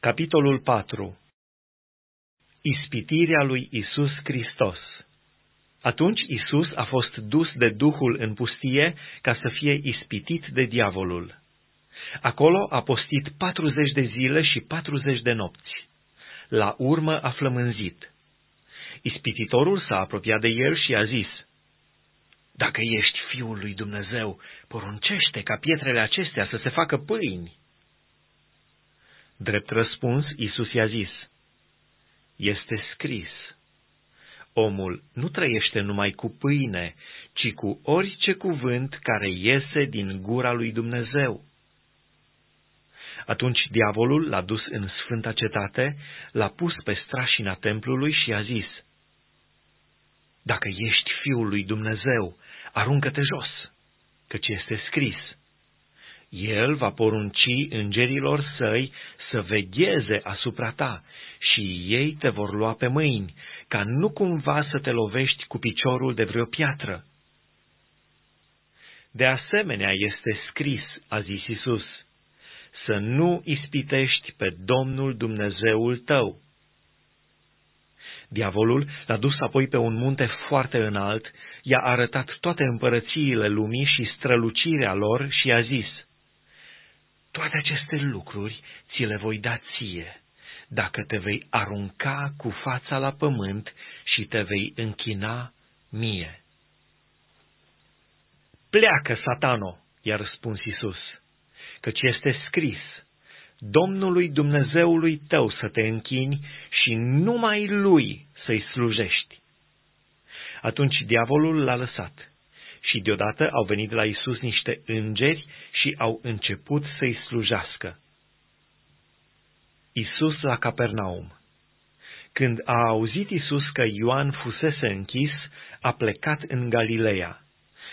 Capitolul 4 Ispitirea lui Isus Hristos Atunci Isus a fost dus de Duhul în pustie ca să fie ispitit de diavolul. Acolo a postit patruzeci de zile și patruzeci de nopți. La urmă a flămânzit. Ispititorul s-a apropiat de el și a zis, Dacă ești Fiul lui Dumnezeu, poruncește ca pietrele acestea să se facă pâini. Drept răspuns, Isus i-a zis, Este scris, omul nu trăiește numai cu pâine, ci cu orice cuvânt care iese din gura lui Dumnezeu. Atunci diavolul l-a dus în sfânta cetate, l-a pus pe strașina templului și a zis, Dacă ești fiul lui Dumnezeu, aruncă-te jos, căci este scris, El va porunci îngerilor săi să vegheze asupra ta și ei te vor lua pe mâini, ca nu cumva să te lovești cu piciorul de vreo piatră. De asemenea este scris, a zis Isus, să nu ispitești pe Domnul Dumnezeul tău. Diavolul l-a dus apoi pe un munte foarte înalt, i-a arătat toate împărățiile lumii și strălucirea lor și a zis, Toate aceste lucruri ți le voi da ție, dacă te vei arunca cu fața la pământ și te vei închina mie. Pleacă, satano, i-a răspuns Isus, căci este scris, Domnului Dumnezeului tău să te închini și numai Lui să-i slujești. Atunci diavolul l-a lăsat și deodată au venit la Isus niște îngeri și au început să-i slujească. Isus la Capernaum Când a auzit Isus că Ioan fusese închis, a plecat în Galileea.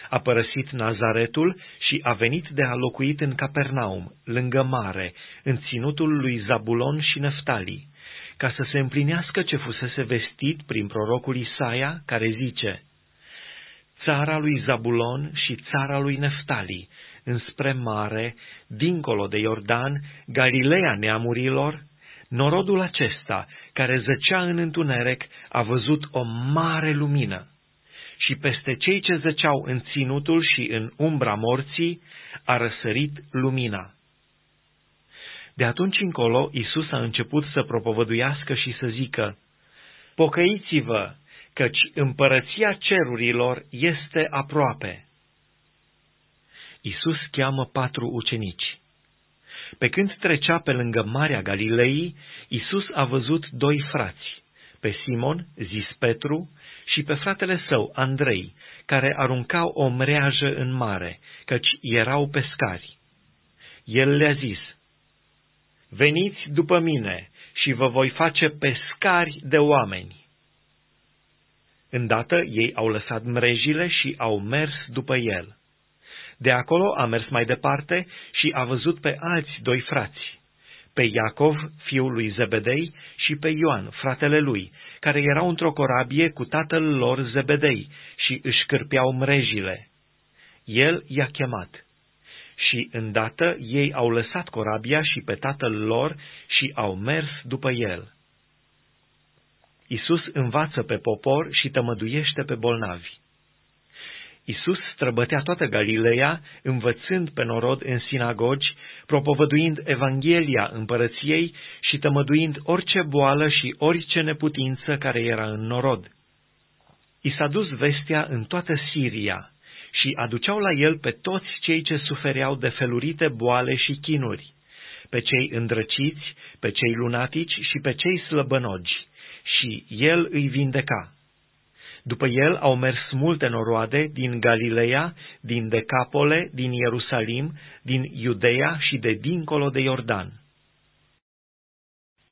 A părăsit Nazaretul și a venit de a locuit în Capernaum, lângă mare, în ținutul lui Zabulon și Neftali, ca să se împlinească ce fusese vestit prin prorocul Isaia, care zice, Țara lui Zabulon și țara lui Neftali, înspre mare, dincolo de Iordan, Galileea neamurilor, norodul acesta, care zăcea în întuneric, a văzut o mare lumină. Și peste cei ce zăceau în ținutul și în umbra morții, a răsărit lumina. De atunci încolo, Isus a început să propovăduiască și să zică, Pocăiți-vă, căci împărăția cerurilor este aproape. Isus cheamă patru ucenici. Pe când trecea pe lângă Marea Galilei, Isus a văzut doi frați, pe Simon, zis Petru, și pe fratele său, Andrei, care aruncau o mreajă în mare, căci erau pescari. El le-a zis, Veniți după mine și vă voi face pescari de oameni. Îndată ei au lăsat mrejile și au mers după el. De acolo a mers mai departe și a văzut pe alți doi frați, pe Iacov, fiul lui Zebedei, și pe Ioan, fratele lui, care erau într-o corabie cu tatăl lor Zebedei și își cârpeau mrejile. El i-a chemat. Și îndată ei au lăsat corabia și pe tatăl lor și au mers după el. Isus învață pe popor și tămăduiește pe bolnavi. Isus străbătea toată Galileea, învățând pe norod în sinagogi, propovăduind Evanghelia împărăției și tămăduind orice boală și orice neputință care era în norod. I s-a dus vestea în toată Siria și aduceau la el pe toți cei ce sufereau de felurite boale și chinuri, pe cei îndrăciți, pe cei lunatici și pe cei slăbănogi, și el îi vindeca. După el au mers multe noroade din Galileea, din Decapole, din Ierusalim, din Iudeea și de dincolo de Iordan.